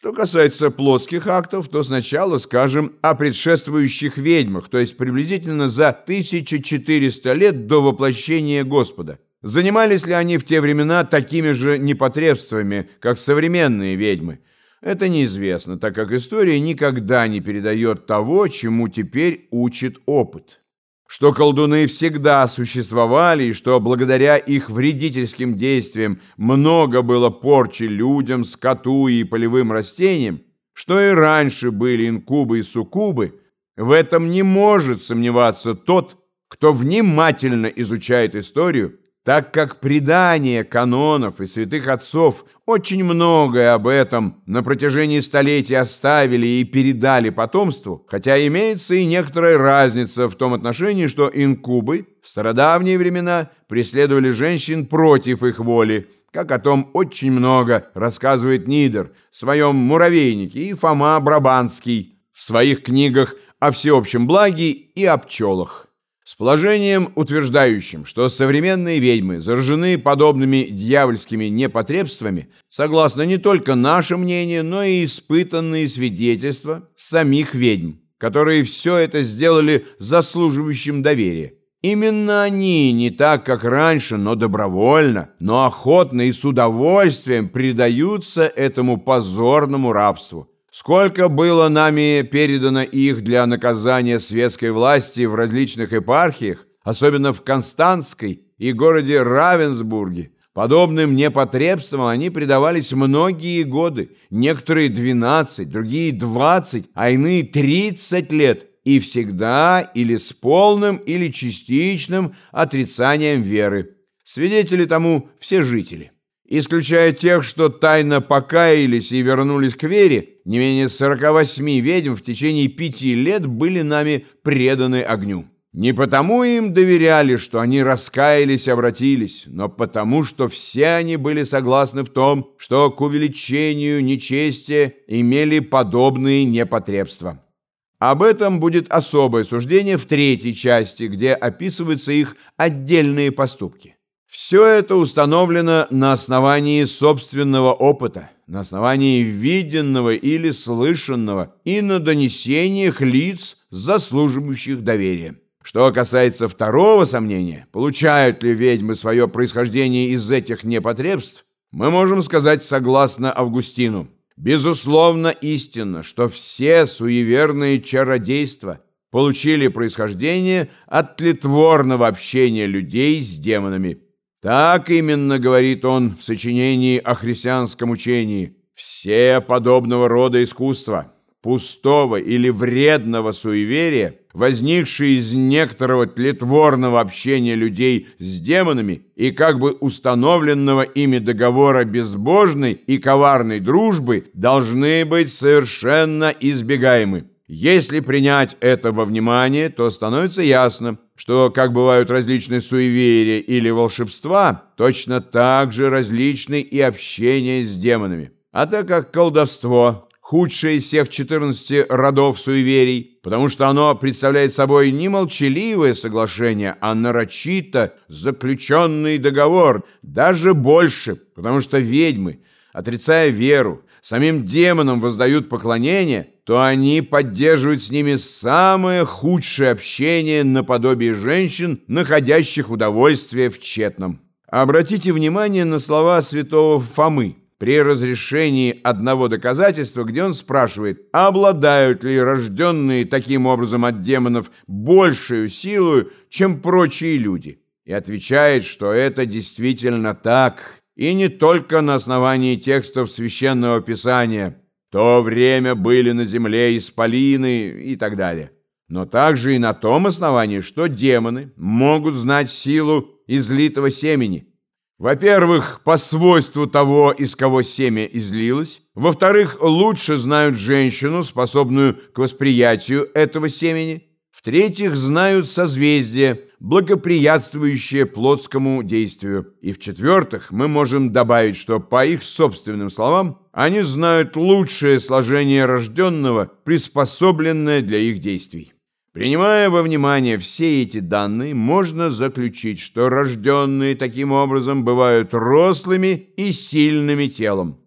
Что касается плотских актов, то сначала скажем о предшествующих ведьмах, то есть приблизительно за 1400 лет до воплощения Господа. Занимались ли они в те времена такими же непотребствами, как современные ведьмы? Это неизвестно, так как история никогда не передает того, чему теперь учит опыт что колдуны всегда существовали и что благодаря их вредительским действиям много было порчи людям, скоту и полевым растениям, что и раньше были инкубы и суккубы, в этом не может сомневаться тот, кто внимательно изучает историю так как предания канонов и святых отцов очень многое об этом на протяжении столетий оставили и передали потомству, хотя имеется и некоторая разница в том отношении, что инкубы в стародавние времена преследовали женщин против их воли, как о том очень много рассказывает Нидер в своем «Муравейнике» и Фома Брабанский в своих книгах о всеобщем благе и о пчелах с положением, утверждающим, что современные ведьмы заражены подобными дьявольскими непотребствами, согласно не только наше мнение, но и испытанные свидетельства самих ведьм, которые все это сделали заслуживающим доверия. Именно они, не так, как раньше, но добровольно, но охотно и с удовольствием предаются этому позорному рабству. Сколько было нами передано их для наказания светской власти в различных епархиях, особенно в Константской и городе Равенсбурге. Подобным непотребствам они предавались многие годы, некоторые 12, другие 20, а иные 30 лет, и всегда или с полным, или частичным отрицанием веры. Свидетели тому все жители. Исключая тех, что тайно покаялись и вернулись к вере, не менее 48 ведьм в течение пяти лет были нами преданы огню. Не потому им доверяли, что они раскаялись и обратились, но потому, что все они были согласны в том, что к увеличению нечестия имели подобные непотребства. Об этом будет особое суждение в третьей части, где описываются их отдельные поступки. Все это установлено на основании собственного опыта, на основании виденного или слышанного и на донесениях лиц, заслуживающих доверия. Что касается второго сомнения, получают ли ведьмы свое происхождение из этих непотребств, мы можем сказать согласно Августину. Безусловно истинно, что все суеверные чародейства получили происхождение от тлетворного общения людей с демонами – так именно говорит он в сочинении о христианском учении. Все подобного рода искусства, пустого или вредного суеверия, возникшие из некоторого тлетворного общения людей с демонами и как бы установленного ими договора безбожной и коварной дружбы, должны быть совершенно избегаемы. Если принять это во внимание, то становится ясно, что, как бывают различные суеверия или волшебства, точно так же различны и общение с демонами. А так как колдовство – худшее из всех 14 родов суеверий, потому что оно представляет собой не молчаливое соглашение, а нарочито заключенный договор, даже больше, потому что ведьмы, отрицая веру, самим демонам воздают поклонение – то они поддерживают с ними самое худшее общение наподобие женщин, находящих удовольствие в тщетном. Обратите внимание на слова святого Фомы при разрешении одного доказательства, где он спрашивает, обладают ли рожденные таким образом от демонов большую силу, чем прочие люди, и отвечает, что это действительно так, и не только на основании текстов Священного Писания – то время были на земле исполины и так далее. Но также и на том основании, что демоны могут знать силу излитого семени. Во-первых, по свойству того, из кого семя излилось. Во-вторых, лучше знают женщину, способную к восприятию этого семени. В-третьих, знают созвездие, благоприятствующее плотскому действию. И в-четвертых, мы можем добавить, что по их собственным словам, они знают лучшее сложение рожденного, приспособленное для их действий. Принимая во внимание все эти данные, можно заключить, что рожденные таким образом бывают рослыми и сильными телом.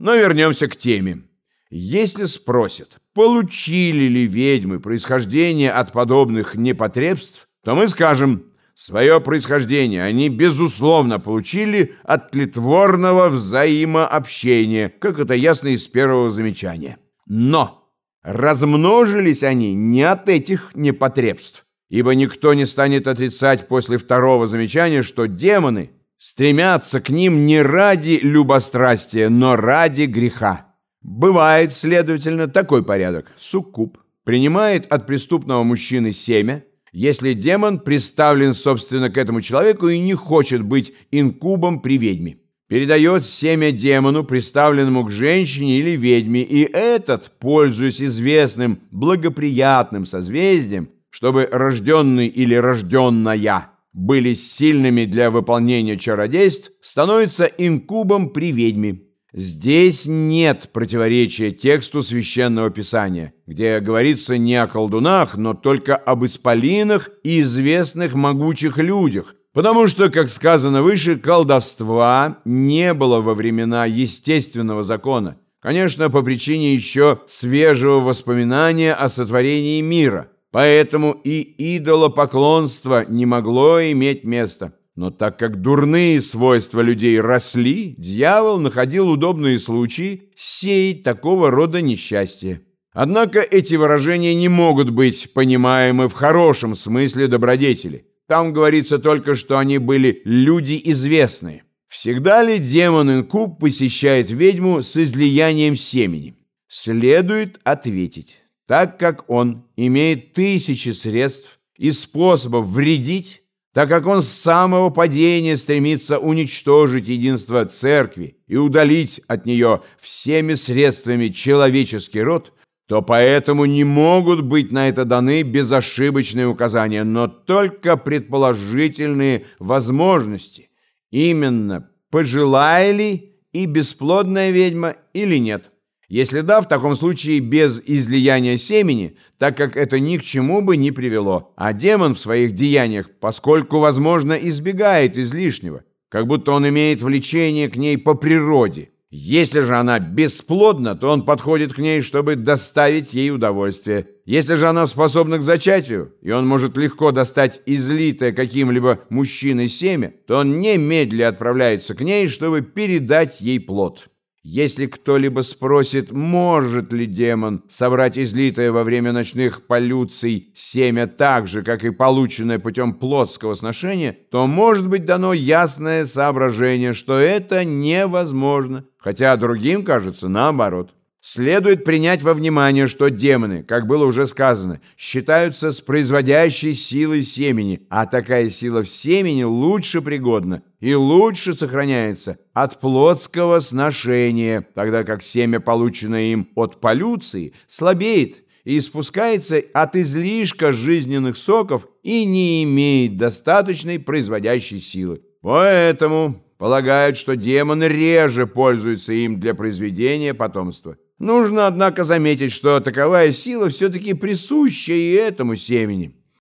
Но вернемся к теме. Если спросят, получили ли ведьмы происхождение от подобных непотребств, то мы скажем, свое происхождение они, безусловно, получили от тлетворного взаимообщения, как это ясно из первого замечания. Но размножились они не от этих непотребств, ибо никто не станет отрицать после второго замечания, что демоны стремятся к ним не ради любострастия, но ради греха. Бывает, следовательно, такой порядок. Суккуб принимает от преступного мужчины семя, если демон приставлен, собственно, к этому человеку и не хочет быть инкубом при ведьме. Передает семя демону, приставленному к женщине или ведьме, и этот, пользуясь известным благоприятным созвездием, чтобы рожденный или рожденная были сильными для выполнения чародейств, становится инкубом при ведьме. Здесь нет противоречия тексту Священного Писания, где говорится не о колдунах, но только об исполинах и известных могучих людях, потому что, как сказано выше, колдовства не было во времена естественного закона, конечно, по причине еще свежего воспоминания о сотворении мира, поэтому и идолопоклонство не могло иметь места. Но так как дурные свойства людей росли, дьявол находил удобные случаи сеять такого рода несчастье. Однако эти выражения не могут быть понимаемы в хорошем смысле добродетели. Там говорится только, что они были люди известные. Всегда ли демон-инкуб посещает ведьму с излиянием семени? Следует ответить, так как он имеет тысячи средств и способов вредить, так как он с самого падения стремится уничтожить единство церкви и удалить от нее всеми средствами человеческий род, то поэтому не могут быть на это даны безошибочные указания, но только предположительные возможности. Именно, пожелая ли и бесплодная ведьма или нет. Если да, в таком случае без излияния семени, так как это ни к чему бы не привело. А демон в своих деяниях, поскольку, возможно, избегает излишнего, как будто он имеет влечение к ней по природе. Если же она бесплодна, то он подходит к ней, чтобы доставить ей удовольствие. Если же она способна к зачатию, и он может легко достать излитое каким-либо мужчиной семя, то он немедленно отправляется к ней, чтобы передать ей плод. Если кто-либо спросит, может ли демон собрать излитое во время ночных полюций семя так же, как и полученное путем плотского сношения, то может быть дано ясное соображение, что это невозможно, хотя другим кажется наоборот. Следует принять во внимание, что демоны, как было уже сказано, считаются с производящей силой семени, а такая сила в семени лучше пригодна и лучше сохраняется от плотского сношения, тогда как семя, полученное им от полюции, слабеет и испускается от излишка жизненных соков и не имеет достаточной производящей силы. Поэтому полагают, что демоны реже пользуются им для произведения потомства. Нужно, однако, заметить, что таковая сила все-таки присуща и этому семени.